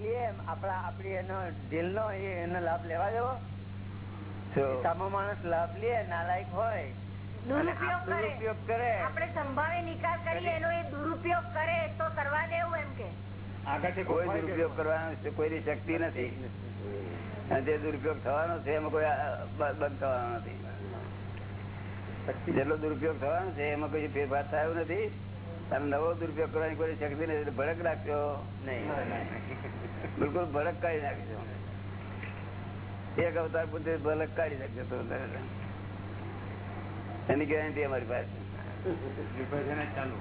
આપડા આપડી એનો દિલ નો એનો લાભ લેવા દેવો સામો માણસ લાભ લે નાલાયક હોય દુરુપયોગ કરે. આપણે સંભાવે નિકાલ કરીએ એનો એ દુરુપયોગ કરે તો કરવા દેવું એમ કે. કોઈ દુરુપયોગ કરવાનો છે કોઈની શક્તિ નથી. અને જે દુરુપયોગ થવાનો છે એમાં કોઈ બંધ થવાનો નથી. જેટલો દુરુપયોગ થવાનો છે એમાં કોઈ ફેરફાર થયો નથી. અને નવો દુરુપયોગ કરવાની કોઈ શક્તિ નથી ભડક રાખજો નહીં. બિલકુલ ભડક કાઢી નાખજો એક અવતાર પૂરતી ભડક કાઢી શકજો તો એની ગેરંટી અમારી પાસે. ચાલુ.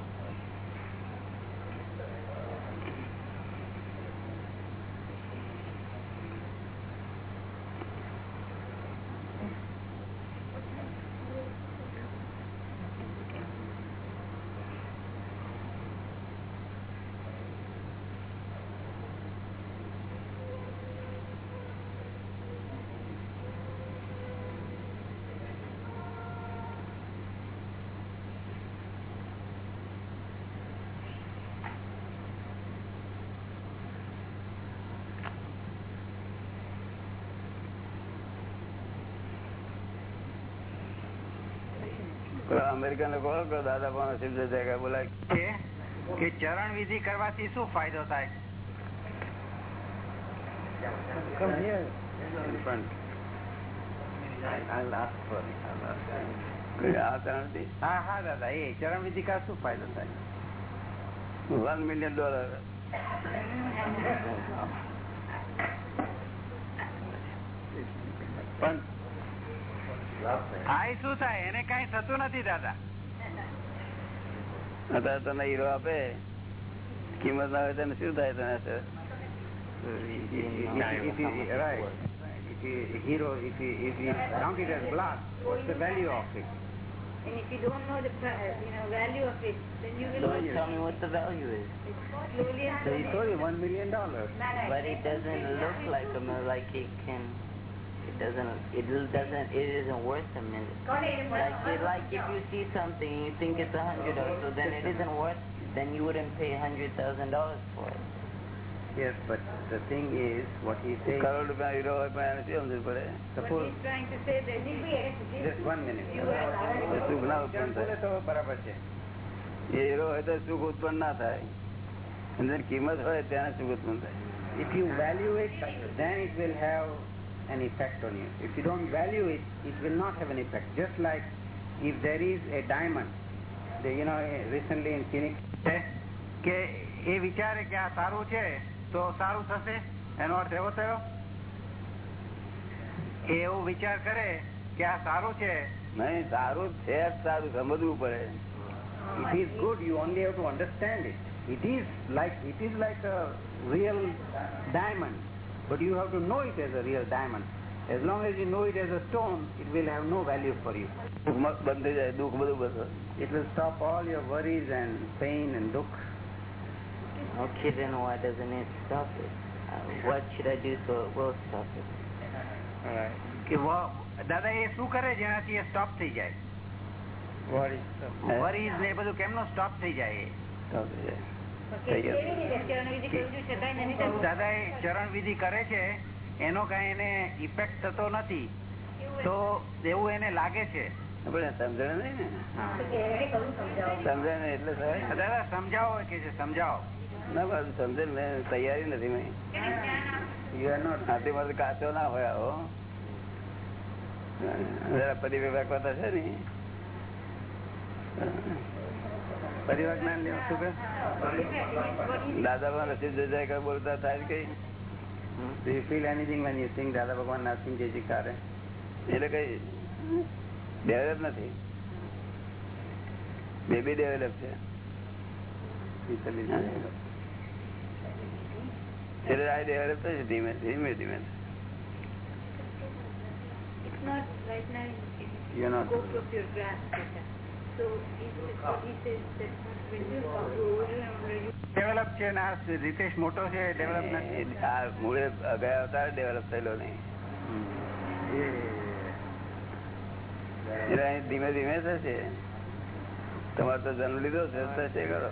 અમેરિકન લોકો દાદા પણ સિદ્ધ જગ્યા બોલાય. કે ચરણ વિધિ કરવાથી શું ફાયદો થાય? હા હા દાદા એ ચરણ વિધિ કા શું ફાયદો થાય? વન મિલિયન ડોલર પણ આ શું થાય એને કઈ થતું નથી દાદા અત્યારે તને હીરો આપે કિંમત ના હોય તને શું થાય તને right. If you, hero, if you, if you count it as blood, what's the value of it? And if you don't know the you know value of it, then you will Don't tell me what the value is. slowly So it's only one million dollars. But it doesn't look like a mil- like it can. It doesn't. It l- doesn't. It isn't worth a million. Like it, like if you see something and you think it's a hundred dollars, so then it isn't worth. Then you wouldn't pay a hundred thousand dollars for it. Yes, but the thing is, what he says, crore રૂપિયા hero હોય પણ એને શું સમજવું પડે But suppose, he's trying to say that just one minute. એ સુખ ના ઉત્પન્ન બોલે થાય તો બરાબર છે એ હીરો હોય તો સુખ ઉત્પન્ન ના થાય અને જેની કિંમત હોય ત્યારે સુખ ઉત્પન્ન થાય If you value it, then it will have an effect on you. If you don't value it, it will not have an effect. Just like if there is a diamond, the, you know, recently in Phoenix, કે એ વિચારે કે આ સારું છે તો સારું થશે એનો અર્થ એવો થયો એ એવું વિચાર કરે કે આ સારું છે નહીં સારું જ છે જ સારું સમજવું પડે It is good, you only have to understand it. It is like it is like a real diamond, but you have to know it as a real diamond. As long as you know it as a stone, it will have no value for you. સુખ મસ્ત બંધ થઈ જાય દુઃખ બધું બસ It will stop all your worries and pain and dukh. Okay, then why doesn't it stop it? Uh, what should I do so it will stop it? કે દાદા એ શું કરે જેનાથી એ સ્ટોપ થઈ જાય વરીઝ ને એ બધું કેમનો સ્ટોપ થઈ જાય એ? થઈ ગયું. દાદા એ ચરણ વિધિ કરે છે એનો કઈ એને ઇફેક્ટ થતો નથી. તો એવું એને લાગે છે. આપણે સમજણ નહીં ને? એટલે દાદા સમજાવો કે છે સમજાવો. ના બાજુ મેં તૈયારી નથી મેં. યુ આર નોટ મારે કાચો ના હોય આવો. જરા પરિવિભાગ થશે ને? પરિવાર જ્ઞાન લેવું શું કે દાદા ભગવાન રસી જય બોલતા થાય કઈ you feel anything when you you દાદા ભગવાન નાસિંગ જય જયકારે? એટલે કઈ ડેવલપ નથી. બેબી ડેવલપ છે. એટલે આ ડેવલપ થશે ધીમે ધીમે ધીમે. It's not your grasp. Peter. So he, he says that when you talk to older you develop છે ને આ રીતેશ મોટો છે ડેવલપ નથી આ મૂળે ગયા અવતાર ડેવલપ થયેલો નહીં એટલે અહીં ધીમે ધીમે થશે તમારે તો જન્મ લીધો છે થશે કરો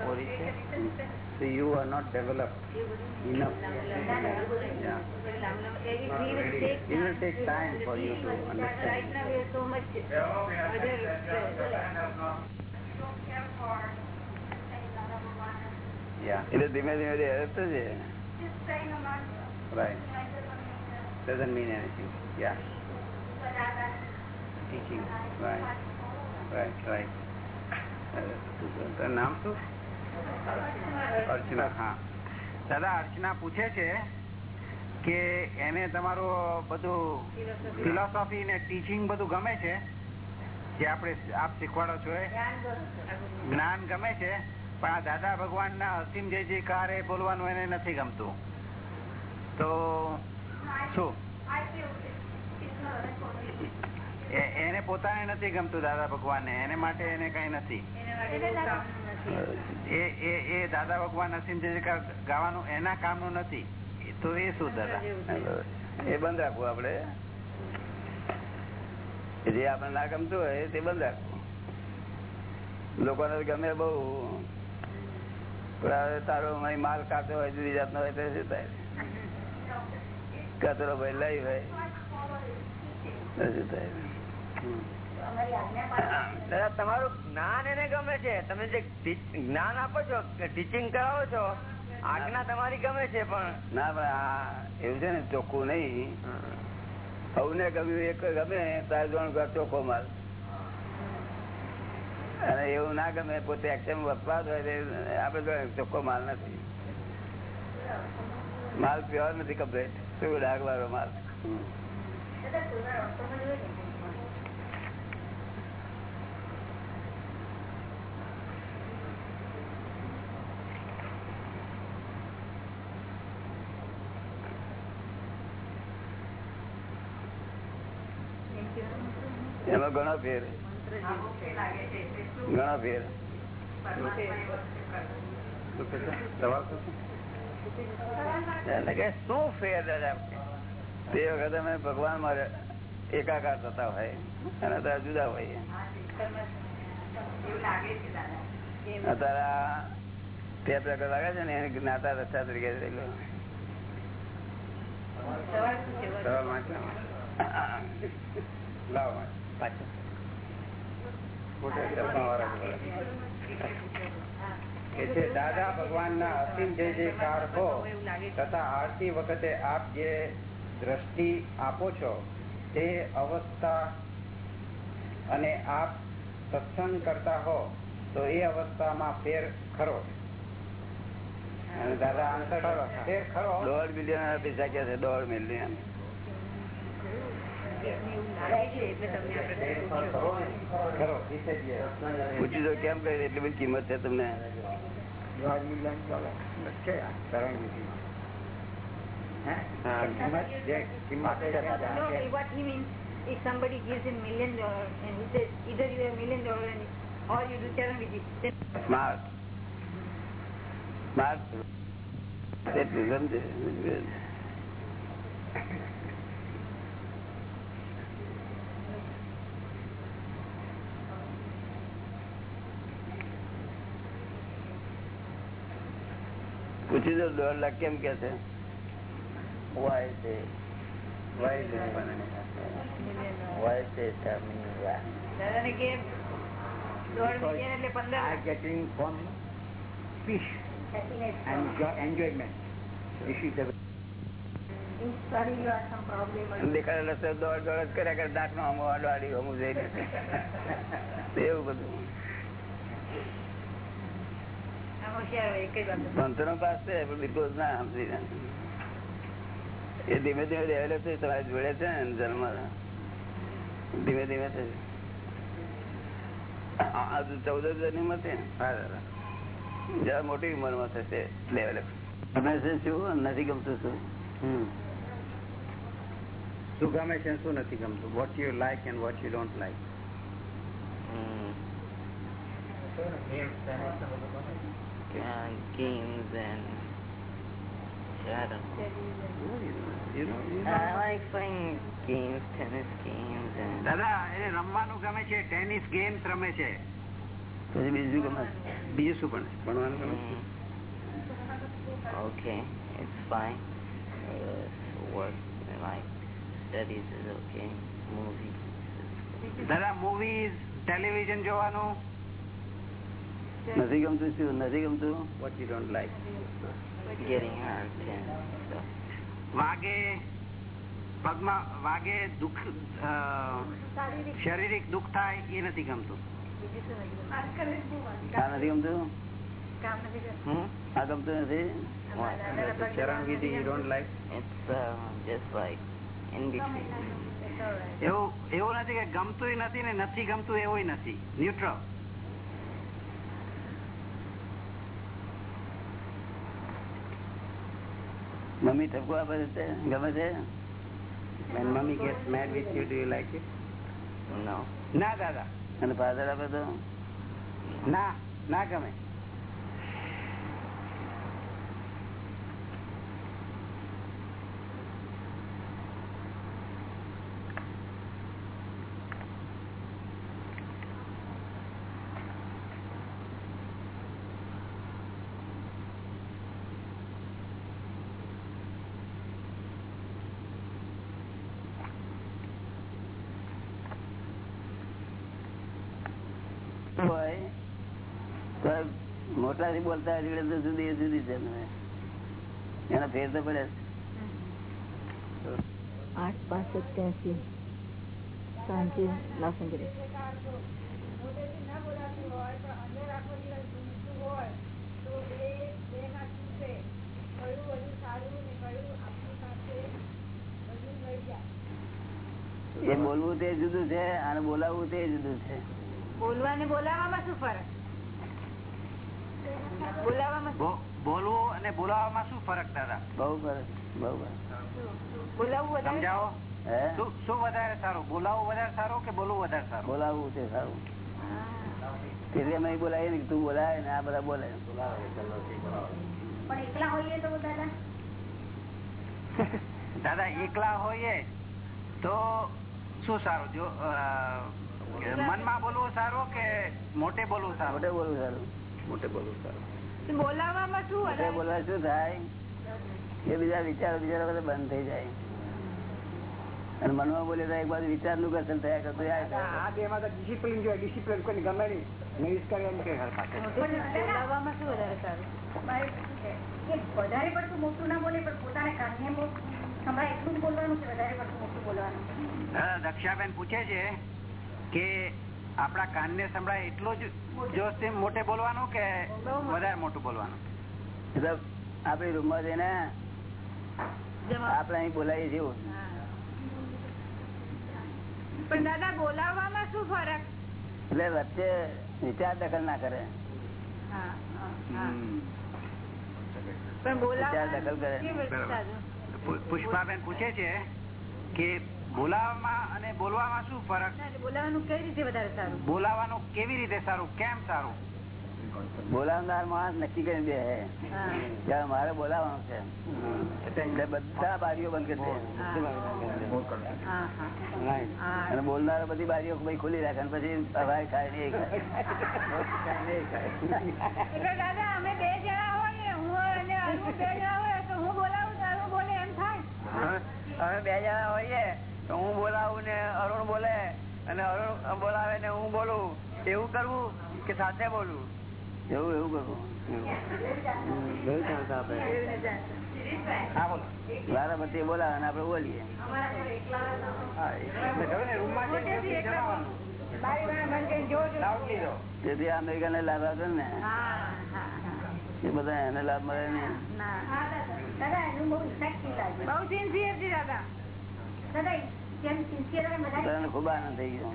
What is it? So you are not developed enough. Yeah. It will take time for you to Right understand. now we have so much other Yeah, એટલે ધીમે ધીમે ડેવલપ થશે right. Doesn't mean anything. Yeah. Teaching. Right. Right, right. Uh, તારું નામ શું દાદા, અર્ચના પૂછે છે કે એને તમારું બધું ફિલોસોફી ને ટીચિંગ બધું ગમે છે? જે આપણે આપ શીખવાડો છો જ્ઞાન ગમે છે? પણ આ દાદા ભગવાન ના અસીમ જે જે કાર એ બોલવાનું એને નથી ગમતું. તો શું? એને પોતાને નથી ગમતું દાદા ભગવાન એને માટે એને કઈ નથી. એ એ દાદા ભગવાન અસીમ ગાવાનું એના કામનું નથી તો એ શું દાદા એ બંધ રાખવું આપડે જે આપણે ના ગમતું હોય તે બંધ રાખવું. લોકોને ગમે બહુ. તારો માલ કાચો હોય, જુદી જાતનો હોય, તો શું થાય? કચરો ભાઈ લઈ ભાઈ શું થાય? દાદા તમારું જ્ઞાન એને ગમે છે. તમે જે જ્ઞાન આપો છો ટીચિંગ કરાવો છો આજ્ઞા તમારી ગમે છે પણ. ના ભાઈ એવું છે ને ચોખ્ખું નહીં. સૌને ગમ્યું એક ગમે તાર જોણ ઘર ચોખ્ખો માલ. અને એવું ના ગમે પોતે એક્શન વપરાત હોય આપડે ચોખ્ખો માલ નથી. માલ પ્યોર નથી કમ્પ્લેટ શું ડાઘ વાળો માલ એમાં ઘણો ફેર. ઘણો ફેર. શું એટલે કે શું ફેર તે વખતે અમે ભગવાનમાં એકાકાર થતા હોય. અને તારા જુદા હોય અત્યારે તે પ્રકાર લાગે છે ને એને જ્ઞાતા રસ્તા તરીકે થયેલો સવાલ. લાવો. પાછો. કે છે દાદા ભગવાન ના અસીમ જે કાર હો તથા આરતી વખતે આપ જે દ્રષ્ટિ આપો છો તે અવસ્થા અને આપ સત્સંગ કરતા હો તો એ અવસ્થામાં ફેર ખરો. અને દાદા આન્સર ખરો ફેર ખરો. દોઢ મિલિયન પૈસા કે છે દોઢ મિલિયન. ખરો દો કેમ કરી એટલી બધી કિંમત છે તમને if somebody gives him million dollars and he says, either you have million dollars and or you do charan vidi, then smart smart એટલું સમજે પૂછી દો દોઢ લાખ કેમ કે છે Why they, Why is it funny? million dollars. why they tell me that? દાદાને કે દોઢ million એટલે પંદર are getting from fish and enjoy, enjoyment. This is દો Sorry, લાખ કેમ કે problem. દેખાડેલો છે દોડ દોડ જ કર્યા કરે દાંત નો અમુ અડવાડી અમુક જઈને. એવું બધું. ભણતરો પાસ છે પણ બિલકુલ ના સમજી એ ધીમે ધીમે ડેવલપ થઈ તમારે જોડે છે ને જન્મ. ધીમે ધીમે થઈ ચૌદ છે જરા મોટી ઉંમરમાં થશે ડેવલપ. ગમે છે શું નથી ગમતું શું? હમ. શું ગમે છે શું નથી ગમતું? What you like and what you don't like. Uh, games and yeah, I don't know. I like playing games, tennis games, and દાદા એને રમવાનું ગમે છે ટેનિસ ગેમ્સ રમે છે પછી બીજું ગમે બીજું શું પણ ભણવાનું ગમે છે? Mm. Okay, it's fine. Uh, work, like studies is okay. Movies is દાદા મૂવીઝ ટેલિવિઝન જોવાનું નથી ગમતું શું નથી ગમતું વોટ યુ ડોન્ટ લાઈક વાગે પગમાં વાગે દુઃખ શારીરિક દુઃખ થાય એ નથી ગમતું. નથી ગમતું? કામ નથી કરતું. આ ગમતું નથી? ચરણ you don't like It's uh. એવું એવું નથી કે ગમતું નથી ને નથી ગમતું એવું નથી. ન્યુટ્રલ મમ્મી ઠપકો આપે છે ગમે છે when mommy gets mad with you do you like it No. ના દાદા અને ફાધર આપે તો ના ના ગમે હોય તો મોટા થી બોલતા જુદી જુદી છે એના ફેર તો પડે આઠ પાંચ સત્યાસી સાંજે લોસ એન્જલિસ એ બોલવું તે જુદું છે અને બોલાવવું તે જુદું છે. બોલવા ને બોલાવવામાં શું ફરક? બોલવું અને બોલાવવામાં શું ફરક દાદા? બહુ ફરક બહુ ફરક. બોલાવવું સમજાવો? શું શું વધારે સારું? બોલાવવું વધારે સારું કે બોલવું વધારે સારું? બોલાવવું તે સારું. એટલે અમે બોલાવીએ ને તું બોલાય ને આ બધા બોલે. પણ એકલા હોઈએ તો દાદા? દાદા એકલા હોઈએ તો શું સારું? જો મનમાં બોલવું સારું કે મોટે બોલવું સારું? મોટે બોલવું સારું. મોટે બોલવું સારું તો બોલાવવામાં શું મોટે વધારે? બોલવા શું થાય? એ બીજા વિચારો બીજા બધા બંધ થઈ જાય. અને મનમાં બોલે તો એક બાજુ વિચારનું કસર થયા કરતું યાદ આ બેમાં તો ડિસિપ્લિન જોઈએ ડિસિપ્લિન કોઈ ગમે નહીં. નહીં કરે એમ કે હર પાસે પણ બોલાવવામાં શું વધારે સારું? વધારે પડતું મોટું ના બોલે પણ પોતાને કાનને બહુ સંભળાય એટલું જ બોલવાનું કે વધારે પડતું મોટું બોલવાનું? દાદા દક્ષાબેન પૂછે છે કે આપણા કાનને સંભળાય એટલું જ જોશથી મોટે બોલવાનું કે વધારે મોટું બોલવાનું? આપડી રૂમમાં જઈને આપડે આપણે અહીં બોલાવીએ પણ દાદા બોલાવવામાં શું ફરક? એટલે વચ્ચે વિચાર દખલ ના કરે. હા, હા, હા. પણ વિચાર દખલ કરે. પુષ્પાબેન પૂછે છે કે બોલાવવામાં અને બોલવામાં શું ફરક? ના, બોલાવવાનું કઈ રીતે વધારે સારું? બોલાવાનું કેવી રીતે સારું? કેમ સારું? બોલાવનાર માણસ નક્કી કરી દે હે. ત્યારે મારે બોલાવવાનું છે. એટલે બધા બારીઓ બંધ કરી દે. હા, હા. હા. અને બોલનાર બધી બારીઓ ભાઈ રાખે અને પછી હવાય ખાય નહીં ખાય. દાદા અમે બે જણા હોઈએ. હું અને બે જણા હોય તો હું બોલાવું તારું બોલે એમ થાય. અમે બે જણા હોઈએ. તો હું બોલાવું ને અરુણ બોલે અને અરુણ બોલાવે ને હું બોલું. એવું કરવું કે સાથે બોલવું? એવું એવું કરવું. પછી બોલાવે અને આપડે બોલીએ. તેથી અમેરિકા ને, લાભ આવતો ને. હા, હા, હા. એ બધા એને લાભ મળે ને ખૂબ આનંદ થઈ ગયો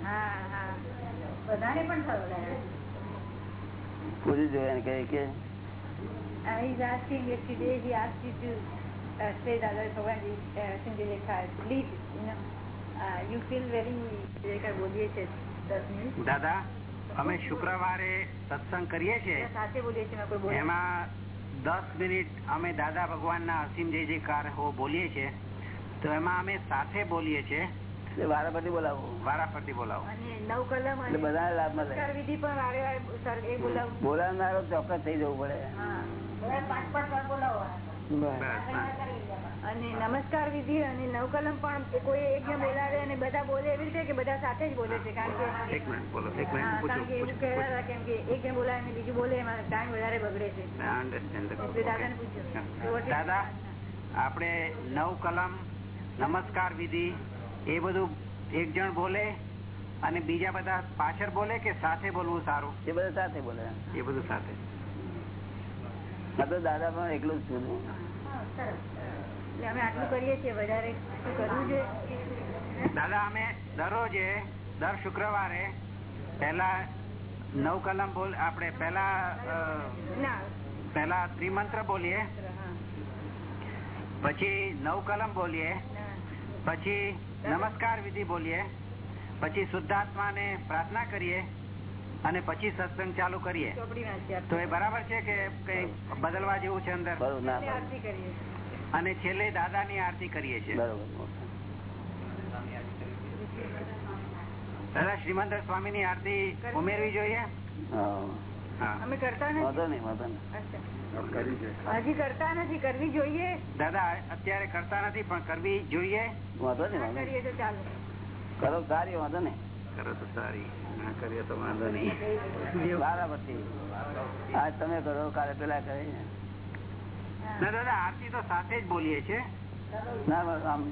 દાદા પૂરી જોયા ને કહે કે Uh, he's asking yesterday, he asked you to uh, say that uh, when the uh, Sindhilekha leave, you know, uh, you feel very, Sindhilekha બોલીએ છે દસ મિનિટ દાદા અમે શુક્રવારે સત્સંગ કરીએ છીએ સાથે બોલીએ છીએ કોઈ બોલે એમાં દસ મિનિટ અમે દાદા ભગવાનના અસીમ જય જયકાર હો બોલીએ છીએ તો એમાં અમે સાથે બોલીએ છીએ. એટલે વારા પરથી બોલાવવું વારા ફરતી બોલાવો અને નવ કલમ બધા લાભ નમસ્કાર વિધિ પણ વારે વારે સર એ બોલાવું. બોલાવનારો ચોક્કસ થઈ જવું પડે. હા. પાંચ પાંચ વાર બોલાવો. અને નમસ્કાર વિધિ અને નવ કલમ પણ કોઈ એક બોલાવે અને બધા બોલે એવી રીતે કે બધા સાથે જ બોલે છે? કારણ કે એક મિનિટ બોલો એક મિનિટ કારણ કે એવું કહેતા હતા કેમ કે એક બોલાવે અને બીજું બોલે એમાં ટાઈમ વધારે બગડે છે. દાદાને પૂછ્યું. દાદા આપણે નવ કલમ નમસ્કાર વિધિ. એ બધું એક જણ બોલે અને બીજા બધા પાછળ બોલે કે સાથે બોલવું સારું? એ બધું સાથે બોલે. એ બધું સાથે. આ તો દાદા પણ એકલું જ છું અમે આટલું કરીએ છીએ વધારે શું કરવું જોઈએ દાદા અમે દરરોજે દર શુક્રવારે પહેલા નવ કલમ બોલ આપણે પેલા પેલા ત્રિમંત્ર બોલીએ. પછી નવ કલમ બોલીએ. પછી નમસ્કાર વિધિ બોલીએ પછી શુદ્ધાત્માને પ્રાર્થના કરીએ અને પછી સત્સંગ ચાલુ કરીએ. તો એ બરાબર છે કે કઈ બદલવા જેવું છે અંદર? ના અને છેલ્લે દાદાની આરતી કરીએ છીએ. બરોબર દાદા શ્રીમંદર સ્વામીની આરતી ઉમેરવી જોઈએ? અમે કરતા વાંધો નહીં વાંધો નહીં. અચ્છા. હજી કરતા નથી કરવી જોઈએ. દાદા અત્યારે કરતા નથી પણ કરવી જોઈએ. વાંધો ના વાંધો કરીએ તો કરો સારી વાંધો ને કરો તો સારી. ના કરીએ તો વાંધો નહીં. બરાબર આજ તમે કરો કાલે પેલા કરે ના દાદા આરતી તો સાથે જ બોલીએ છીએ. ના આમ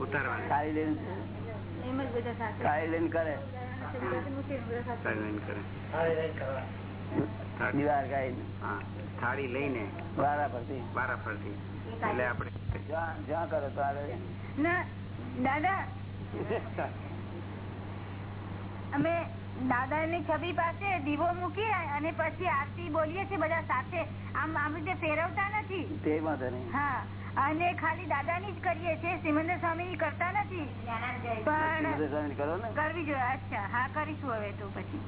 ઉતારવાની. કાળી લઈને એમ જ બધા સાથે. કાળી લઈને કરે. મૂકીને બધા સાથે. સારી લાઈન કરે. દીવાર હા. થાળી લઈને વારા ફરતી વારા ફરતી એટલે આપડે જ્યાં જ્યાં કરો તો આગળ ના દાદા અમે દાદા ની છબી પાસે દીવો મૂકી અને પછી આરતી બોલીએ છીએ બધા સાથે. આમ આમ રીતે ફેરવતા નથી. તે વાંધો નહીં. હા અને ખાલી દાદા ની જ કરીએ છીએ સિમંદર સ્વામી ની કરતા નથી. પણ કરવી જોઈએ. અચ્છા હા કરીશું હવે તો પછી.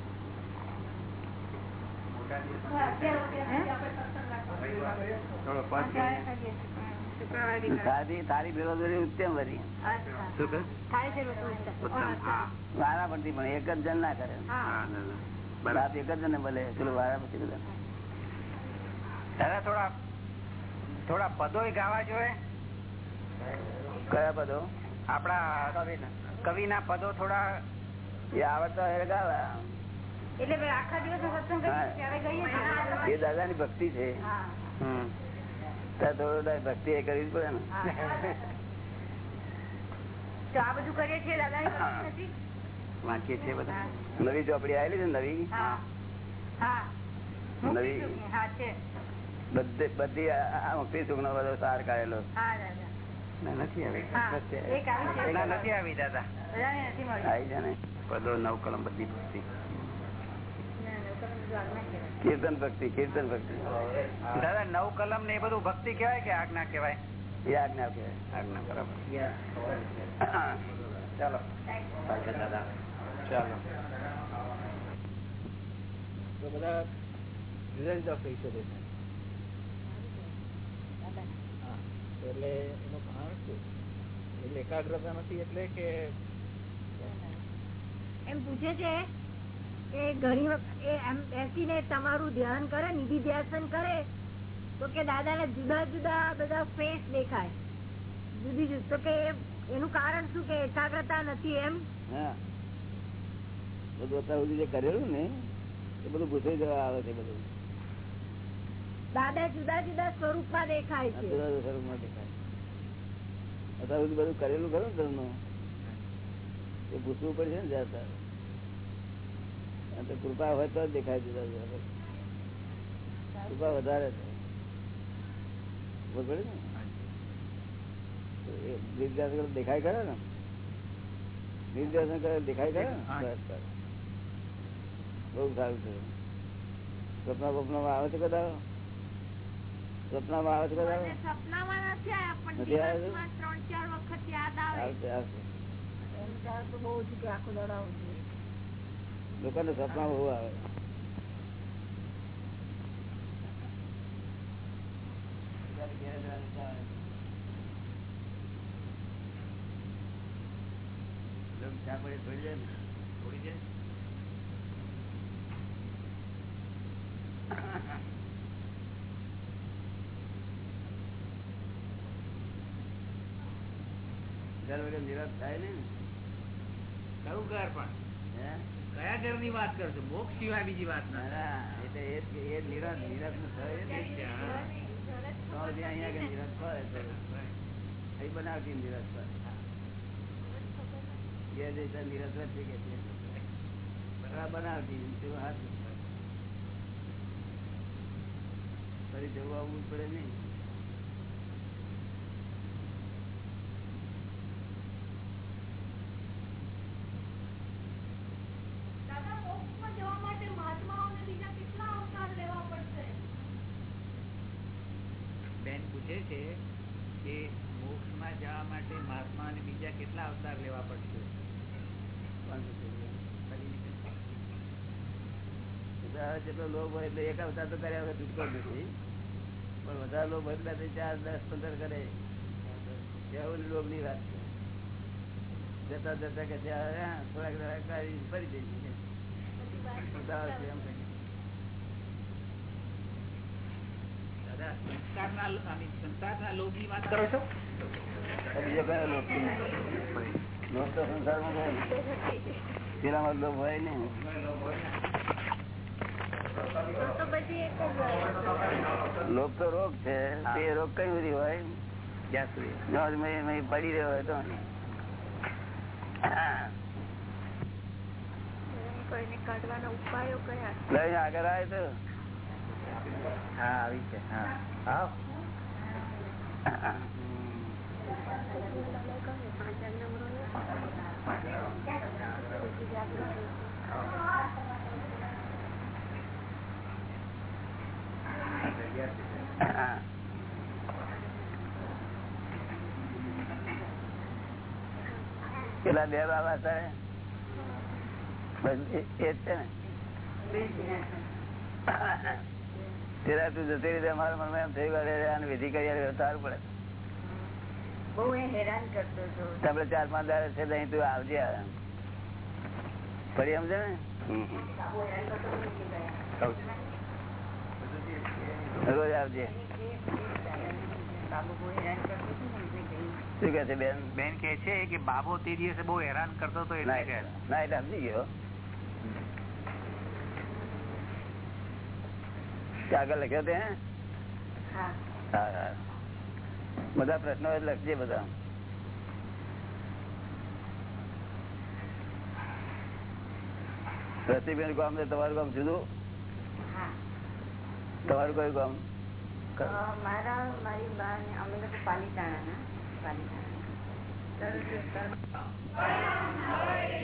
તારી બેરોજગારી ઉત્તમ વરી. વારા પરથી પણ એક જ જણ ના કરે. રાત એક જ જણ ભલે પેલું વારા પછી દાદા થોડા થોડા પદો ગાવા જોઈએ. કયા આપડા કવિ કવિના પદો થોડા એ આવડતા ગાવા. એ દાદા ની ભક્તિ છે. ભક્તિ એ કરવી પડે ને. આ બધું કરીએ છીએ દાદાની નથી? વાંચીએ છીએ બધા. નવી ચોપડી આવેલી છે નવી? હા. હા. નવી? મૂકીશું. હા છે. બધી બધી આ આ મુક્તિ સુખ નો બધો સાર કાઢેલો. હા દાદા. ના, નથી આવી. નથી આવી. દાદા. આવી છે ને. પદો નવ કલમ બધી ભક્તિ ના, લોકો ને બધું આજ્ઞા કહેવાય. કીર્તન ભક્તિ કીર્તન ભક્તિ દાદા નવ કલમ ને એ બધું ભક્તિ કહેવાય કે આજ્ઞા કહેવાય? એ આજ્ઞા કહેવાય. આજ્ઞા બરાબર. ચાલો. દાદા. ચાલો. તો બધા જુદા જુદા પૈસો દેશે હા. તો એટલે એનું કારણ શું? એટલે એકાગ્રતા નથી એટલે કે એમ પૂછે છે કે ઘણી વખત એ એમ બેસીને તમારું ધ્યાન કરે નિધિ ધ્યાસન કરે તો કે દાદાના જુદા જુદા બધા ફેસ દેખાય. જુદી જુદી તો કે એનું કારણ શું કે એકાગ્રતા નથી એમ? હા. બધું અત્યાર સુધી જે કરેલું ને એ બધું ગુસાઈ જવા આવે છે બધું. દાદા જુદા જુદા સ્વરૂપમાં દેખાય છે. જુદા જુદા સ્વરૂપમાં દેખાય અત્યાર સુધી બધું કરેલું ખરું ધર્મ એ ભૂસવું પડશે ને જ્યાં તો કૃપા હોય તો જ દેખાય જુદા કૃપા વધારે છે. દેખાય કરે ને? નિર્દેશન કરે દેખાય કરે. બહુ સારું છે. સપના બપનામાં આવે છે કદા સપનામાં આવે છે કદા સપનામાં નથી આવ્યા નથી આવ્યા? ત્રણ ચાર વખત યાદ આવે. બહુ છે કે આખો દાડો. લોકોને સપના બહુ આવે. નિરાશ થાય ને. કયું ઘર પણ. હે? કયા ઘરની વાત કરશો મોક્ષ સિવાય બીજી વાત ના એટલે એ જ- એ જ નિરાશ નિરાશનું થાય ને. તો હજી અહીંયા આગળ પડે બનાવતી નિરાશ પડે કે બનાવતી હાથ ફરી જવું આવવું પડે નહીં દાદા મોક્ષમાં જવા માટે મહાત્માઓને બીજા કેટલા અવતાર લેવા પડશે બેન પૂછે છે કે મોક્ષમાં જવા માટે મહાત્મા અને બીજા કેટલા અવતાર લેવા પડશે બધા જેટલો લોભ હોય એટલે એક અવતાર તો કર્યા વગર છૂટકો નથી. પણ વધારે લોભ હોય એટલે ચાર, દસ, પંદર કરે. એવું લોભની વાત છે. જતા જતા કે ત્યાં થોડાક થોડાક ફરી જઈ સંસારના લોભ લોભ હોય. ને લોભ તો રોગ છે. તે રોગ કઈ બધી હોય? જ્યાં સુધી પડી રહ્યો હોય તો આગળ આવે તો. હા આવી છે. હા. હા. પેલા બે બાબા સાહેબ એ જ છે ને. તું જતી રીતે મારા મનમાં એમ થઈ ગયું અને વિધિ કરી સારું પડે. બહુ હેરાન કરતો હતો. તો ચાર પાંચ દાડા છે અહીં તું આવજે. ફરી સમજે ને? રોજ આવજે. શું કે છે બેન? બેન કે છે કે બાબો તે દિવસે બહુ હેરાન કરતો હતો ના એટલે કે ના એટલે સમજી ગયો તે આગળ લખ્યો તે? હે? હા હા. બધા પ્રશ્નો જ લખજે બધા. રસીબેન ગામ ને તમારું ગામ જુદું? તમારું કયું ગામ?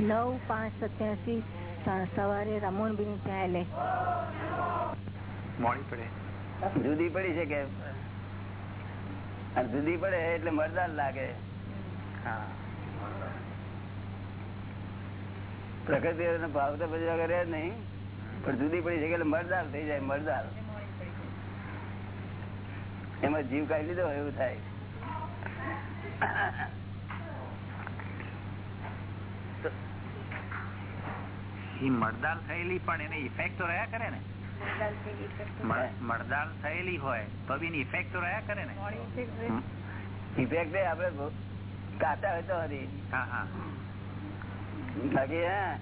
નવ પાંચ સત્યાસી સવારે રમોનબીન ત્યાં લે મોડી પડે. જુદી પડી છે કે જુદી પડે એટલે મરદાર લાગે. હા. પ્રકૃતિ ભાવ તો પછી વગર નહીં. પણ જુદી પડી છે એટલે મરદાર થઈ જાય મરદાર એમાં જીવ કાઢી લીધો હોય એવું થાય. એ મરદાલ થયેલી પણ એને ઇફેક્ટ તો રહ્યા કરે ને? મરદાલ થયેલી હોય તો બી એની ઇફેક્ટ તો રહ્યા કરે ને? ઇફેક્ટ આપડે કાચા હોય તો હતી. હા હા. બાકી હા.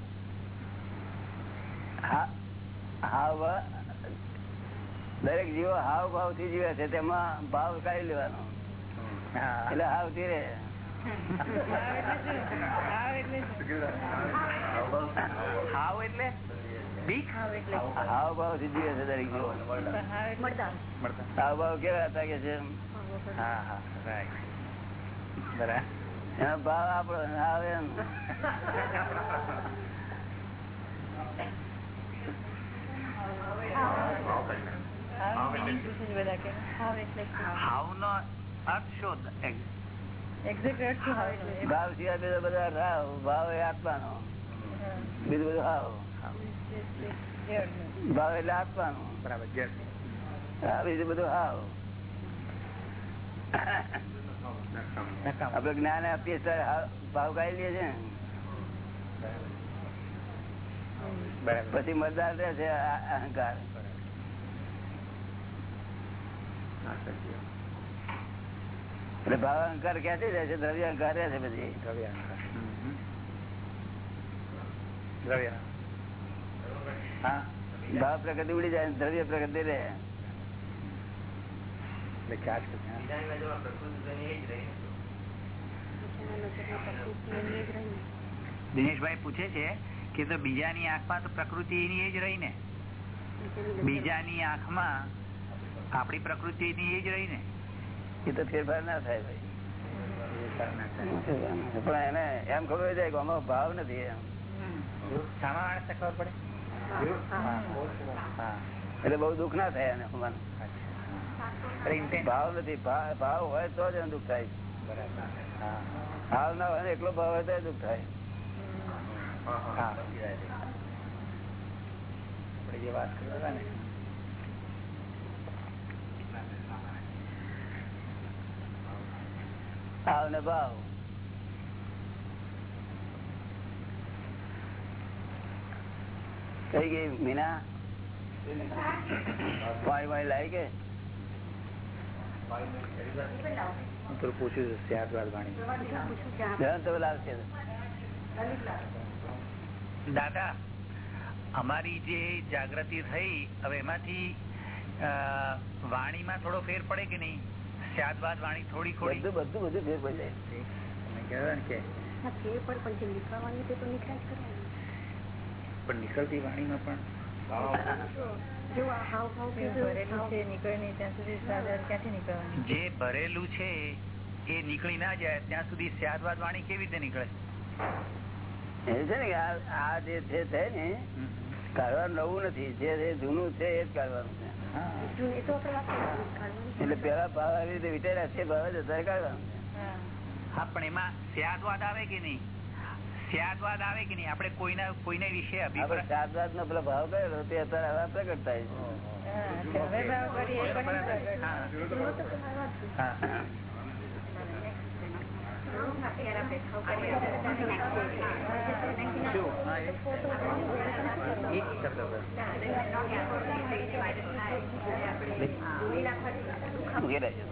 હા- હાવ દરેક જીવો હાવ ભાવથી જીવે છે તેમાં ભાવ કાઢી લેવાનો. એટલે હાવથી રે હાવ એટલે? હાવ ભાવથી જીવે છે દરેક જીવો. હાવ ભાવ કેવા હતા કે છે? હા હા રાઈટ બરાબર. એનો ભાવ આપડો આવે એમ. ભાવ એટલે બરાબર બીજું બધું હાવ આપડે જ્ઞાન આપીએ સર ભાવ ગાઈ લે છે પછી મતદાર રહે છે અહંકાર હા, સાચી વાત. એટલે ભાવ અહંકાર ક્યાંથી રહે છે? દ્રવ્ય અહંકાર રહે છે પછી? દ્રવ્ય અહંકાર. દ્રવ્ય. હા. ભાવ પ્રગતિ ઉડી જાય દ્રવ્ય પ્રગતિ રહે. દિનેશભાઈ પૂછે છે કે તો બીજાની આંખમાં તો પ્રકૃતિ એની એ જ રહી ને? બીજાની આંખમાં આપણી પ્રકૃતિ ની એ જ રહી ને. એ તો ફેરફાર ના થાય ભાઈ. પણ એને એમ ખબર જાય કે આમાં ભાવ નથી એમ. સામા માણસ ખબર પડે? એટલે બહુ દુઃખ ના થાય એને ભાવ નથી. ભાવ હોય તો જ એને દુઃખ થાય. ભાવ ના હોય ને એકલો ભાવ હોય તો દુઃખ થાય. આપણે જે વાત કરતા ને ભાવ ને ભાવ કઈ ગઈ મીના પાણી વાણી લાવી કે હું તો પૂછ્યું છે ત્યારબાદ વાણી ધ્યાન તો લાવશે દાદા અમારી જે જાગૃતિ થઈ હવે એમાંથી અ, વાણીમાં થોડો ફેર પડે કે નહીં સ્યાદબાદ વાણી થોડી થોડી. બધું બધું બધું ફેર પડી જાય. તમે કહેતા ને કે પણ નીકળતી વાણીમાં જે ભરેલું છે એ નીકળી ના જાય ત્યાં સુધી સ્યાદવાદ વાણી કેવી રીતે નીકળે? છે ને આ આ જે છે ને કાઢવાનું નવું નથી જે જૂનું છે એ જ કાઢવાનું છે. એટલે પેલા ભાવ આવી રીતે વિચાર્યા છે ભાવ જ અત્યારે કાઢવાનું હા. પણ એમાં સ્યાદવાદ આવે કે નહીં? સ્યાદવાદ આવે કે નહીં? આપણે કોઈના કોઈને વિશે જાત નો પેલો ભાવ કરેલો તે અત્યારે હવે પ્રગટ થાય છે હા, હવે ભાવ કરીએ એ પણ પ્રગટ. હા. હા શું? હા એ એ જ શબ્દ પર. રહેજો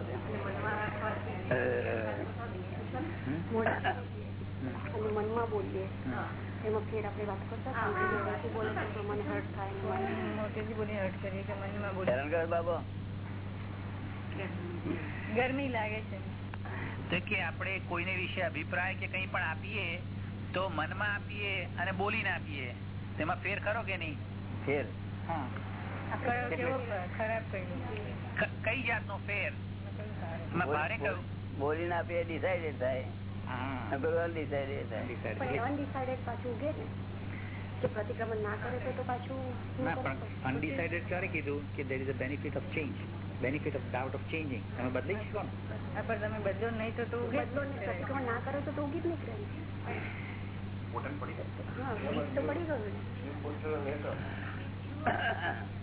મનમાં બોલીએ એમાં ફેર આપણે વાત કરતા બોલે તો મને હર્ટ થાય મોટેથી બોલીને હટ કરીએ કે મનમાં બોલીએ. બાબો. ગરમી લાગે છે. તો કે આપણે કોઈને વિશે અભિપ્રાય કે કંઈ પણ આપીએ તો મનમાં આપીએ અને બોલીને આપીએ. તેમાં ફેર ખરો કે નહીં? ફેર. હા. આ જાત નો ફેર? ભારે કયું બોલીને ડિસાઇડેડ થાય. ને? પ્રતિક્રમણ ના કરે તો તો પાછું અનડિસાઇડેડ ક્યારે કીધું? કે there is a benefit of change benefit of doubt of changing તમે બદલી શકો ને? પણ તમે બદલો નહીં તો તો બદલો ને ના કરો તો તો ઉગી જ નીકળે ને. પડી ગયું.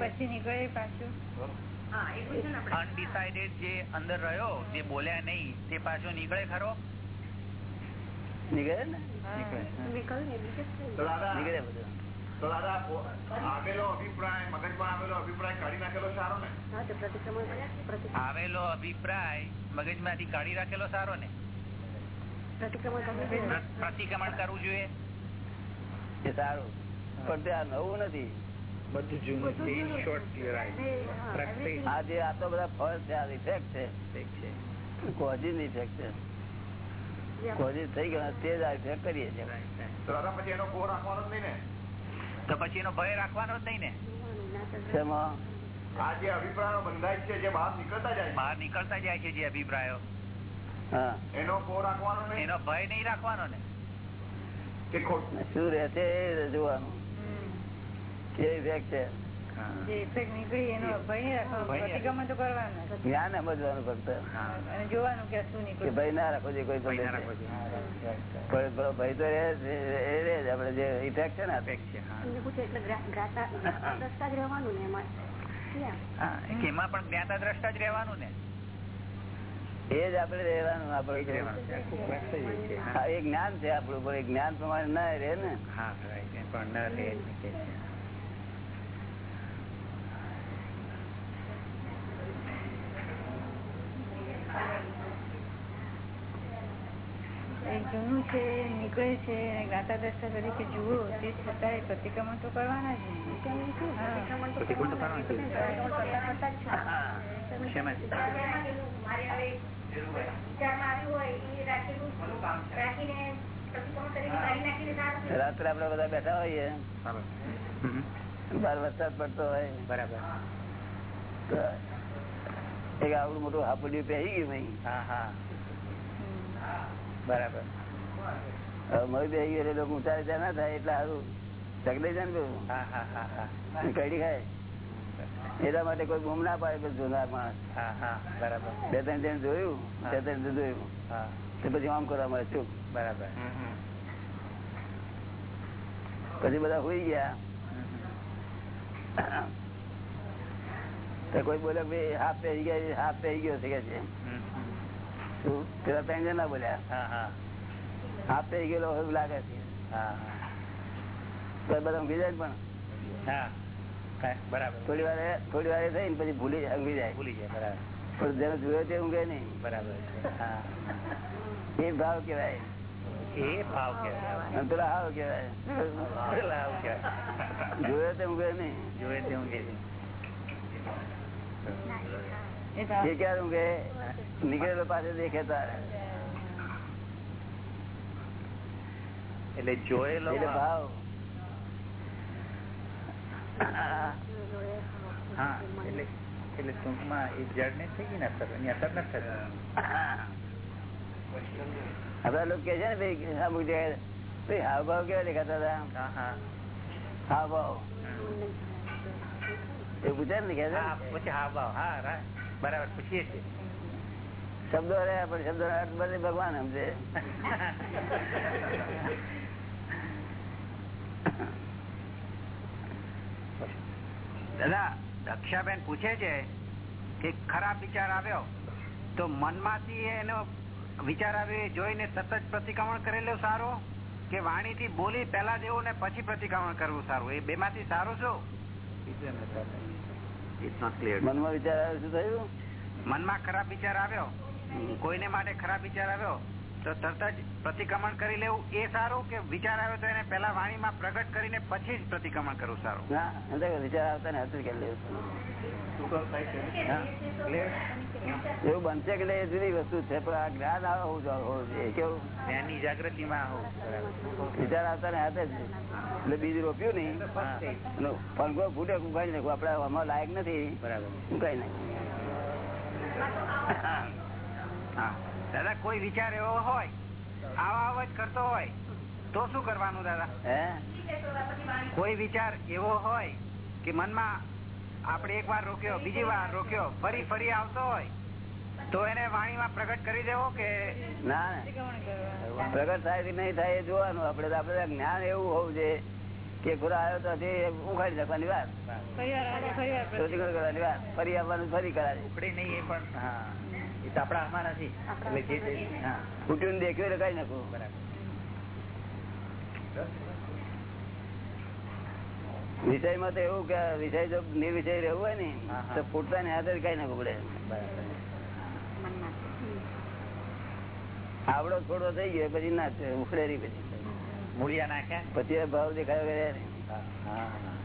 પછી નીકળે પાછું અનડિસાઇડેડ જે અંદર રહ્યો જે બોલ્યા નહીં તે પાછો નીકળે ખરો? નીકળે ને? નીકળે આવેલો અભિપ્રાય મગજમાં આવેલો અભિપ્રાય કાઢી નાખેલો સારો ને? પ્રતિક્રમણ આવેલો અભિપ્રાય મગજમાંથી કાઢી રાખેલો સારો ને? પ્રતિક્રમણ કરવું જોઈએ. પ્રતિક્રમણ કરવું જોઈએ? એ સારું. પણ તે આ નવું નથી. બધું જૂનું છે ઇન શોર્ટ ક્લિયર એ, હા, પ્રેક્ટિસ આ જે આ તો બધા ફળ છે આ ઇફેક્ટ છે. છે. ઇફેક્ટ છે. Everything. થઈ ગયો તે જ આ ઇફેક્ટ કરીએ છીએ. પછી એનો કોર રાખવાનો જ નહીં ને? તો પછી એનો ભય રાખવાનો જ નહીં ને? જોવાનું ના તો તેમાં આ જે અભિપ્રાયો બંધાય છે જે બહાર નીકળતા જાય બહાર નીકળતા જાય છે જે અભિપ્રાયો. હા. એનો કોર રાખવાનો નહીં? એનો ભય નહીં રાખવાનો ને. કે ખોટ શું રહે છે એ જોવાનું. એમાં પણ જ્ઞાતા દ્રષ્ટા જ રહેવાનું ને એ જ આપણે રહેવાનું એ જ આપણે રહેવાનું છે. આખું એ હા. હા, એ જ્ઞાન છે આપણું પણ જ્ઞાન પ્રમાણે ના રહે ને. હા પણ ન રહે એટલે કે છે. એ જૂનું છે નીકળે છે ગાતા જ્ઞાતા તરીકે જુઓ તે છતાંય પ્રતિક્રમણ તો કરવાના જ હોય. રાત્રે આપડે બધા બેઠા હોઈએ. બાર વરસાદ પડતો હોય. બરાબર. એક આવડું મોટું હાપડિયું પહેરી ગયું ભાઈ. હા હા. બરાબર. મળી બેસી ગયું એટલે ઊંચા નીચા ના થાય એટલે સારું ચકડી જાય ને કઢી ખાય. એના માટે કોઈ બૂમ ના પાડે જોનાર માણસ. બરાબર. બે ત્રણ જણ જોયું બે ત્રણ જણ જોયું. હા. તે પછી આમ કરવા મળે ચૂક બરાબર. પછી બધા હોઈ ગયા. કોઈ બોલે ભાઈ હાફ પહેરી ગયા હાફ પહેરી ગયો છે કે છે. પેલા ત્રણ જણ બોલ્યા? હા હા. હાફ પહેરી ગયેલો એવું લાગે છે. હા તો બધા ઊંઘી જાય પણ. હા. હા બરાબર. થોડી વાર થોડી વાર થઈ ને પછી ભૂલી જાય, ઊંઘી જાય. ભૂલી જાય બરાબર. પણ જેને જોયો તે ઊંઘે નહીં. બરાબર હા. એ ભાવ કેવાય એ ભાવ કેવાય પેલા હાવ કેવાય જોયો તે ઊંઘે નહીં. જોયે તે ઊંઘે છે એ ક્યારે ઊંઘે નીકળેલો પાસે દેખે એટલે જોયેલો ભાવ હા એટલે એટલે ટૂંકમાં એ જડ ને થઈ ગઈ અસર? એની અસર નથી થતી? આપડા લોકો કે છે ને ભાઈ અમુક જગ્યાએ ભાઈ હાવ ભાવ કેવા દેખાતા હતા? હાવભાવ. એ પૂછે ને પછી હા ભાવ હા બરાબર પૂછીએ છીએ. શબ્દો રહ્યા પણ શબ્દો અર્થ બધે ભગવાન સમજે. દાદા દક્ષાબેન પૂછે છે કે ખરાબ વિચાર આવ્યો તો મનમાંથી એનો વિચાર આવ્યો એ જોઈને સતત પ્રતિક્રમણ કરેલો સારો કે વાણી થી બોલી પેલા જેવું ને પછી પ્રતિક્રમણ કરવું સારું? એ બે માંથી સારું શું? મનમાં વિચાર આવ્યો શું થયું મનમાં ખરાબ વિચાર આવ્યો. કોઈને માટે ખરાબ વિચાર આવ્યો? તો તરત જ પ્રતિક્રમણ કરી લેવું એ સારું કે વિચાર આવ્યો તો એને પેલા વાણીમાં પ્રગટ કરીને પછી જ પ્રતિક્રમણ કરવું સારું? વિચાર આવતા ને હતું કે એવું બનશે કે નહીં જુદી વસ્તુ છે પણ આ જ્ઞાન આવે હોવું જોઈએ- કેવું? જ્ઞાનની જાગૃતિમાં આવું વિચાર આવતા ને હાથે જ. એટલે બીજું રોપ્યું નહીં. ફણગો ફૂટે ઉગાડી નાખું આપડે આમાં લાયક નથી. બરાબર. ઉગાડી નાખું હા. દાદા કોઈ વિચાર એવો હોય? આવા અવાજ કરતો હોય તો શું કરવાનું દાદા? કોઈ વિચાર એવો હોય કે મનમાં આપણે એક વાર રોક્યો બીજી વાર રોક્યો ફરી ફરી આવતો હોય તો એને વાણીમાં પ્રગટ કરી દેવો કે ના પ્રગટ થાય કે નહીં થાય એ જોવાનું. આપડે આપડે જ્ઞાન એવું હોવું છે કે ખોરા આવ્યો તો હજી ઉખાડી નાખવાની વાત. ફરી આવવાનું ફરી કરાવી. ઉપડે નહીં એ પણ. હા. એ આમાં નથી એટલે જે ફૂટ્યું દેખ્યું એટલે કઈ નાખું બરાબર. વિષયમાં તો એવું કે વિષય જો નિર્વિષય રહેવું હોય ને. તો ફૂટતા ને આદર કઈ નાખવું પડે બરાબર. આવડો થોડો થઈ ગયો પછી ના ઉખડેરી પછી. મૂળિયા નાખ્યા? પછી ભાવ દેખાયો કે રહે નહીં. હા હા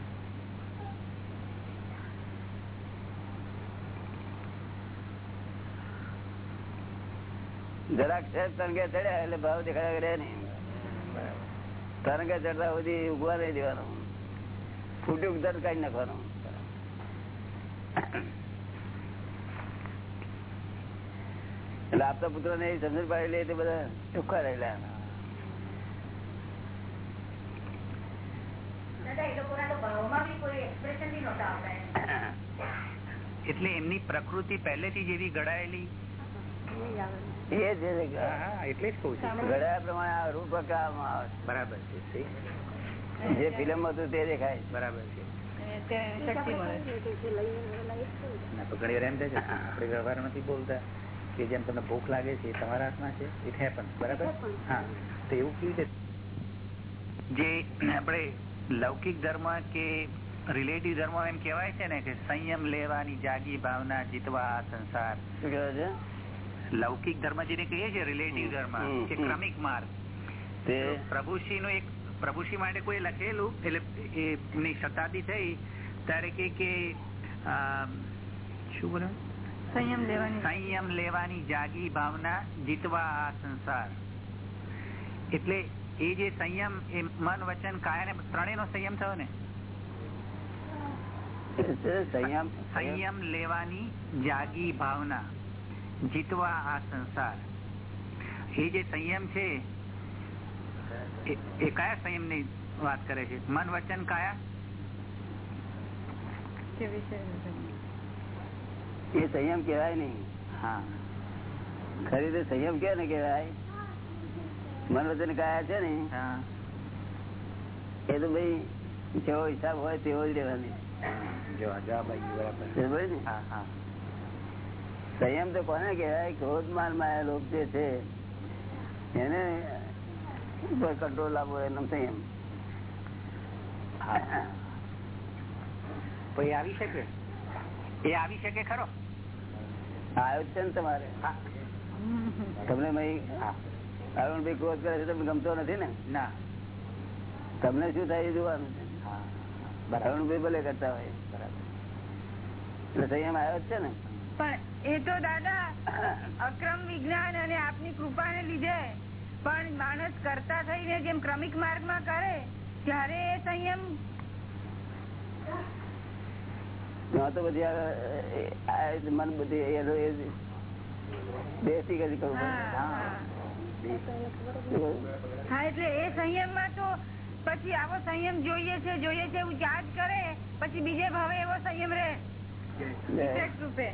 જરાક છે તરંગે ચડ્યા એટલે ભાવ દેખાડ્યા કે રહે નહીં. તરંગે ચડતા સુધી ઊભા રહી દેવાનું. ફૂટી તરત કાઢી નાખવાનું. એટલે આપતા પુત્ર ને સમજણ પાડેલી તે બધા ચોખ્ખા રહેલા. એટલે એમની પ્રકૃતિ પહેલેથી જ એવી ઘડાયેલી એટલે જ કઉ છું. ઘડ્યા પ્રમાણે રૂપ બરાબર છે જે ફિલ્મ હતું તે દેખાય બરાબર છે. આપણે વ્યવહાર નથી બોલતા કે જેમ તમને ભૂખ લાગે છે તમારા હાથમાં છે ઇટ હેપન બરાબર? હા તો એવું કેવી રીતે? જે આપણે લૌકિક ધર્મ કે રિલેટિવ ધર્મ એમ કહેવાય છે ને કે સંયમ લેવાની જાગી ભાવના જીતવા આ સંસાર. શું કહેવાય છે? લૌકિક ધર્મ જેને કહીએ છીએ રિલેટિવ ધર્મ કે ક્રમિક માર્ગ. તે પ્રભુશ્રી નું એક પ્રભુશ્રી માટે કોઈ લખેલું એટલે એમની શતાબ્દી થઈ ત્યારે કે કે શું બોલો? સંયમ લેવાની. સંયમ લેવાની જાગી ભાવના જીતવા આ સંસાર. એટલે એ જે સંયમ એ મન વચન કાયા ને ત્રણેયનો સંયમ થયો ને? સંયમ સંયમ લેવાની જાગી ભાવના. જીતવા આ સંસાર. એ જે સંયમ છે એ- કયા સંયમની વાત કરે છે? મન વચન કાયા? એ સંયમ કેવાય નહીં. હા. ખરી રીતે સંયમ કે ને કેવાય મન વચન કાયા છે ને હા. એ તો ભાઈ જેવો હિસાબ હોય તેવો જ રહેવાની. હા હા. સંયમ તો કોને કહેવાય? ક્રોધ માનમાં લોક જે છે એને કંટ્રોલ લાવવો એનો સંયમ? એ આવી શકે. એ આવી શકે ખરો. આવ્યો છે ને તમારે. તમને ભાઈ અરુણભાઈ ક્રોધ કરે છે તમને ગમતો નથી ને? ના. તમને શું થાય જોવાનું છે. અરુણભાઈ ભલે કરતા હોય. બરાબર. એટલે સંયમ આવ્યો જ છે ને? પણ એ તો દાદા અક્રમ વિજ્ઞાન અને આપની કૃપાને લીધે. પણ માણસ કરતા થઈને જેમ ક્રમિક માર્ગમાં કરે ત્યારે એ સંયમ તો બધી મન બધી દેશી કરી કરવું હા, હા. એટલે એ સંયમમાં તો પછી આવો સંયમ જોઈએ છે જોઈએ છે એવું ચાર્જ કરે પછી બીજે ભાવે એવો સંયમ રહે. રૂપે.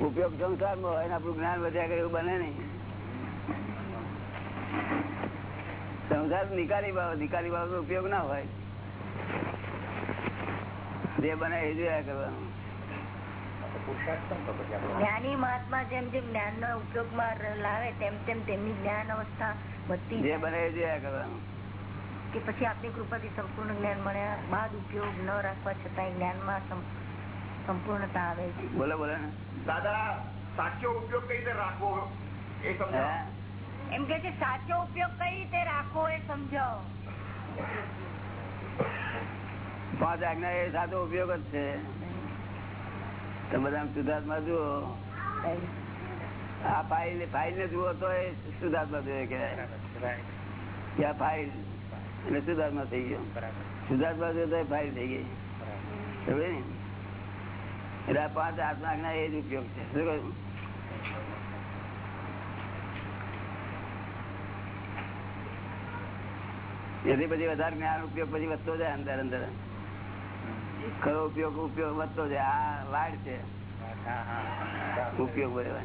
ઉપયોગ સંસારમાં હોય આપણું જ્ઞાન વધ્યા કરે એવું બને નહીં. સંસાર નિકાલી બાબત નિકાલી બાબત ઉપયોગ ના હોય. જે બને એ જોયા કરવાનું. જ્ઞાની મહાત્મા જેમ જેમ જ્ઞાન નો ઉપયોગમાં લાવે તેમ તેમ તેમની જ્ઞાન અવસ્થા વધતી જે બને કે પછી આપની કૃપાથી સંપૂર્ણ જ્ઞાન મળ્યા બાદ ઉપયોગ ન રાખવા છતાં જ્ઞાનમાં સંપૂર્ણતા આવે છે. બોલે બોલે દાદા સાચો ઉપયોગ કઈ રીતે રાખવો? એ? સમજાવો એમ કે છે સાચો ઉપયોગ કઈ રીતે રાખવો એ સમજાવો પાંચ આજ્ઞા એ સાચો ઉપયોગ જ છે. તમે બધા શુદ્ધાત્મા જુઓ. આ ફાઇલ ફાઇલ ને જુઓ તો એ શુદ્ધાત્મા જોઈએ કે આ ફાઇલ એટલે શુદ્ધાત્મા થઈ ગયો. શુદ્ધાત્મા જોઈએ તો એ ફાઇલ થઈ ગઈ. સમજે ને? એટલે આ પાંચ આત્મા આજ્ઞા એ જ ઉપયોગ છે. શું કહ્યું? એથી પછી વધારે જ્ઞાન ઉપયોગ પછી વધતો જાય અંદર અંદર. ખરો ઉપયોગ ઉપયોગ વધતો છે આ વાડ છે. ઉપયોગ બરાબર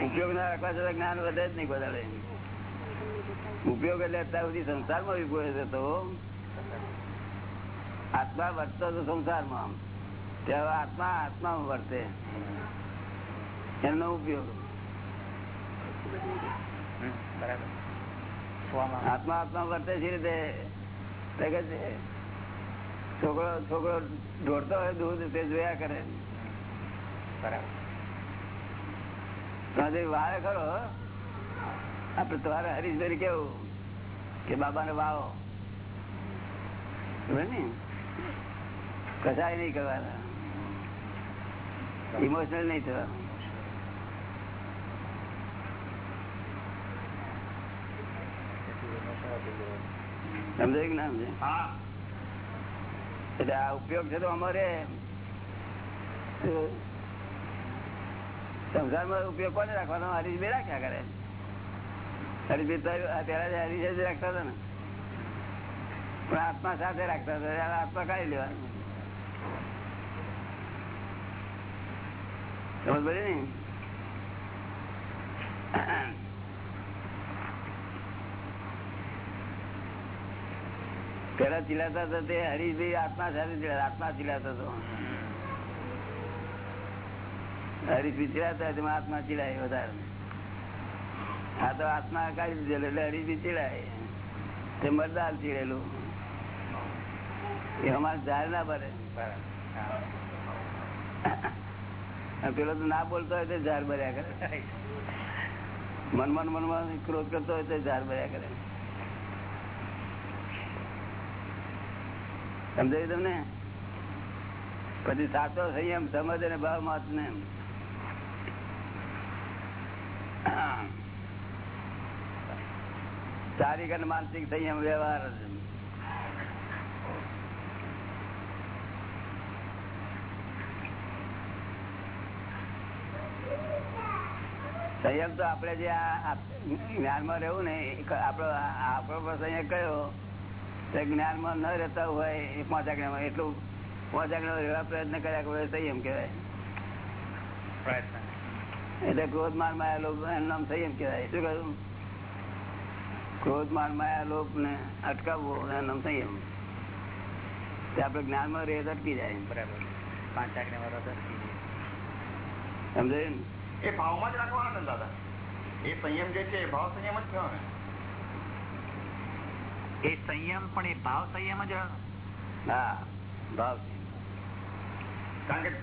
ઉપયોગ ના રાખવા છતાં જ્ઞાન વધે જ નહીં ઉપયોગ એટલે અત્યાર સુધી સંસારમાં ઉપયોગ થતો આત્મા વર્તતો હતો સંસારમાં ત્યારે આત્મા આત્મામાં વર્તે. એમનો ઉપયોગ. આત્મા આત્મા વર્તે છે રીતે છોકરો છોકરો ઢોળતો હોય દૂધ તે જોયા કરે. બરાબર. વાળે ખરો આપડે તમારે હરીશભાઈ કેવું કે બાબા ને વાવો ને? કસાય નહીં કરવાના. ઇમોશનલ નહીં થવાનું. સમજાય કે ના સમજાય? એટલે આ ઉપયોગ છે તો અમારે સંસારમાં ઉપયોગ કોને રાખવાનો? હરીશભાઈ રાખ્યા કરે. હરીશભાઈ તો હરીશ રાખતા હતા ને. પણ આત્મા સાથે રાખતા હતા આત્મા કાઢી લેવાનું. સમજ પડી ને? પેલા ચીલાતા હતા તે હરીભાઈ આત્મા સાથે આત્મા ચીલાતો હતો. હરીફી ચીલાતા તેમાં આત્મા ચીલાય વધારે. આ તો આત્મા કાઢી દીધેલો એટલે હરીફી ચીલાય. તે મરદાર ચીડેલું. એ અમારે ઝાડ ના ભરે. પેલો તો ના બોલતો હોય તો ઝાડ ભર્યા કરે. મનમન મનમાં ક્રોધ કરતો હોય તો ઝાડ ભર્યા કરે. સમજાયું તમને? પછી સાચો સંયમ સમજ અને ભાવ માત ને શારીરિક અને માનસિક સંયમ વ્યવહાર સંયમ તો આપડે જે આ જ્ઞાનમાં રહેવું ને આપડો આપણો સંયમ કયો? જ્ઞાનમાં ન રહેતા હોય એ પાંચ આગળ એટલું પાંચ આજ્ઞા રહેવા પ્રયત્ન કર્યા કરે સંયમ કેવાય એટલે ક્રોધ માનમાં લોભ એનું નામ સંયમ કેવાય શું કહ્યું? ક્રોધ માન માયા લોક ને અટકાવવો એનું નામ સંયમ આપડે જ્ઞાનમાં રહે અટકી જાય બરાબર. પાંચ આજ્ઞા વાળા અટકી જાય. સમજાયું એ ભાવમાં જ રાખવાના દાદા. એ સંયમ જે છે એ ભાવ સંયમ જ થયો ને. એ સંયમ પણ એ ભાવ સંયમ જ હા ભાવ કારણ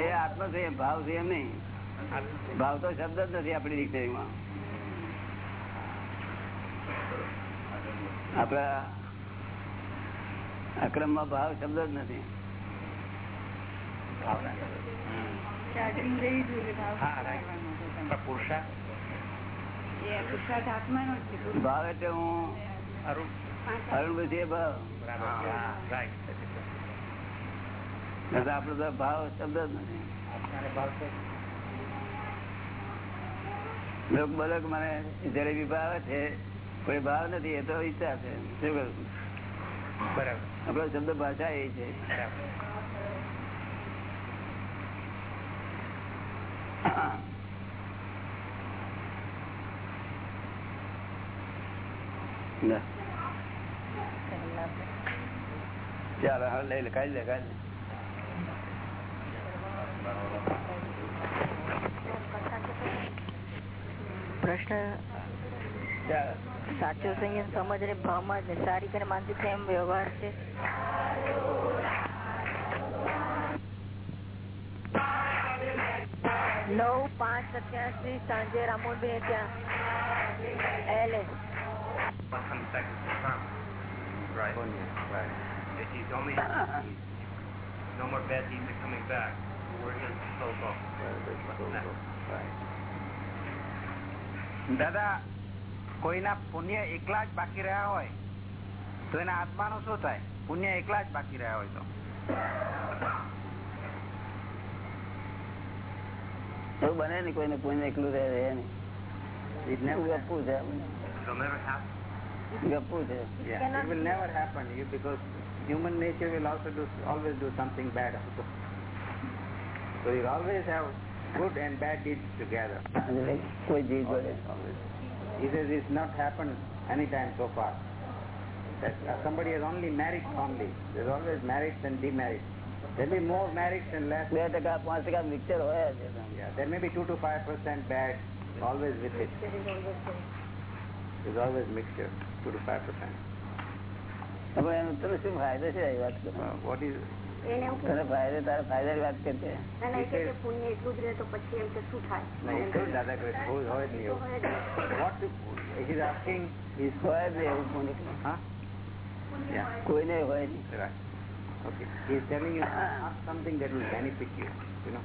એ આત્મ સંયમ ભાવ સંયમ નહીં. ભાવ તો શબ્દ જ નથી આપણી ડિક્શનરીમાં આપડા અક્રમમાં ભાવ શબ્દ જ નથી. ભાવ એટલે હું અરુણભાઈ ભાવ નહીં તો ભાવ શબ્દ જ નથી. લોક બોલો કે મને જલેબી ભાવે છે કોઈ ભાવ નથી એ તો ઈચ્છા છે. શું કરું? બરાબર. આપડો શબ્દ ભાષા એ છે. ના. ચાલો હા લઈ લે કાઢી લે કાઢી પ્રશ્ન સાચો સંયમ સમજ ને ભાવમાં જ શારીરિક અને માનસિક સંયમ વ્યવહાર છે. નવ પાંચ સત્યાસી સાંજે રામોલબેન ત્યાં. એલએસ Right. Right. If he's only no more bad deeds are coming back, we're going to slow go. દાદા કોઈના પુણ્ય એકલા જ બાકી રહ્યા હોય તો એના આત્માનું શું થાય? પુણ્ય એકલા જ બાકી રહ્યા હોય તો. એવું બને ને કોઈને પુણ્ય એકલું રહે રહે નહીં. ગપ્પુ છે It'll never happen. ગપ્પુ છે Yeah, it will never happen you because human nature will also do always do something bad also. So you always have good and bad deeds together. એટલે કોઈ જીવ જોડે Always, always. He says it's not happened any time so far. That uh, somebody has only merits only. There's always merits and demerits. There may be more merits and less. બે ટકા પાંચ ટકા mixer હોય જ Yeah, there may be two to five percent bad always with it. There's always mixture, Five percent. હવે એનો તને શું ફાયદો છે એ વાત Uh, એને એવું તને ફાયદો તારા ફાયદાની વાત કરશે પુણ્ય એટલું જ રહે તો પછી એમ કે શું થાય હોય નહીં એવું પુણ્ય huh? Yeah, કોઈને હોય નહીં right. Okay. He's telling you ask something that will benefit you, you know.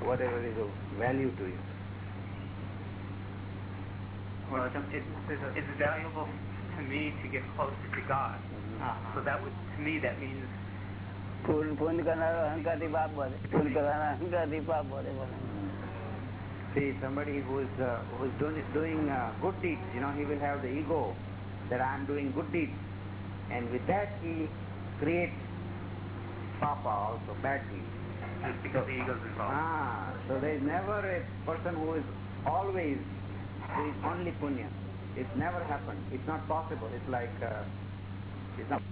Whatever is of value to you. Well, it's, it's, it's valuable to me to get closer to God. So that would, to me, that means ફૂલ ફૂલ કરનારો અહંકારથી પાપ બોલે ફૂલ કરનારા અહંકારથી પાપ બોલે બોલે See, somebody who is uh, who is doing, doing uh, good deeds, you know, he will have the ego that I am doing good deeds. And with that he creates papa also, bad deeds. Because the ego is involved. Ah, so there is never a person who is always doing only punya. It's never happened. It's not possible. It's like, uh, it's not